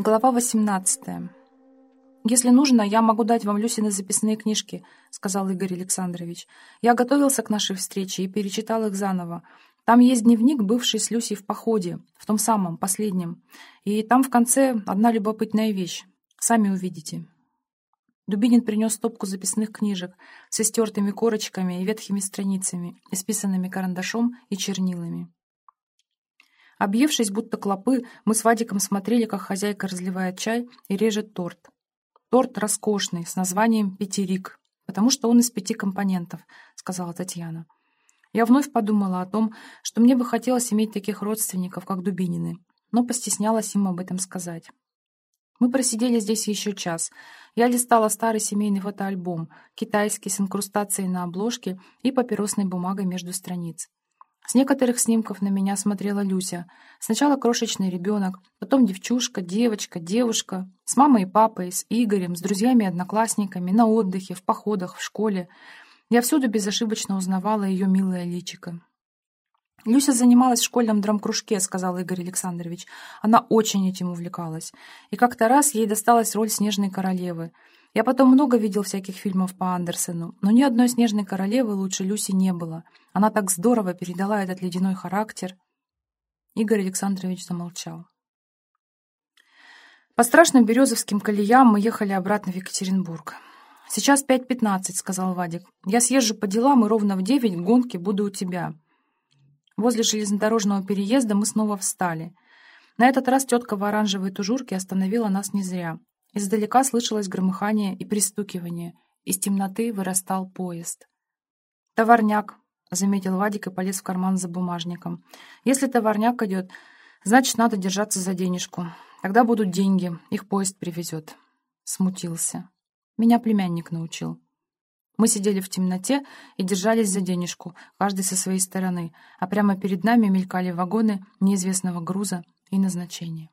Глава 18. «Если нужно, я могу дать вам Люсины записные книжки», — сказал Игорь Александрович. «Я готовился к нашей встрече и перечитал их заново. Там есть дневник, бывший с Люсей в походе, в том самом, последнем. И там в конце одна любопытная вещь. Сами увидите». Дубинин принес стопку записных книжек с истертыми корочками и ветхими страницами, исписанными карандашом и чернилами. Объевшись, будто клопы, мы с Вадиком смотрели, как хозяйка разливает чай и режет торт. Торт роскошный, с названием «Пятерик», потому что он из пяти компонентов, сказала Татьяна. Я вновь подумала о том, что мне бы хотелось иметь таких родственников, как Дубинины, но постеснялась им об этом сказать. Мы просидели здесь еще час. Я листала старый семейный фотоальбом, китайский с инкрустацией на обложке и папиросной бумагой между страниц. С некоторых снимков на меня смотрела Люся. Сначала крошечный ребенок, потом девчушка, девочка, девушка. С мамой и папой, с Игорем, с друзьями-одноклассниками, на отдыхе, в походах, в школе. Я всюду безошибочно узнавала ее милое личико. «Люся занималась в школьном драмкружке», — сказал Игорь Александрович. Она очень этим увлекалась. И как-то раз ей досталась роль снежной королевы — я потом много видел всяких фильмов по Андерсену, но ни одной снежной королевы лучше Люси не было. Она так здорово передала этот ледяной характер. Игорь Александрович замолчал. По страшным березовским колеям мы ехали обратно в Екатеринбург. «Сейчас пять пятнадцать», — сказал Вадик. «Я съезжу по делам, и ровно в девять в гонке буду у тебя». Возле железнодорожного переезда мы снова встали. На этот раз тетка в оранжевой тужурке остановила нас не зря. Издалека слышалось громыхание и пристукивание. Из темноты вырастал поезд. «Товарняк», — заметил Вадик и полез в карман за бумажником. «Если товарняк идет, значит, надо держаться за денежку. Тогда будут деньги, их поезд привезет». Смутился. Меня племянник научил. Мы сидели в темноте и держались за денежку, каждый со своей стороны, а прямо перед нами мелькали вагоны неизвестного груза и назначения.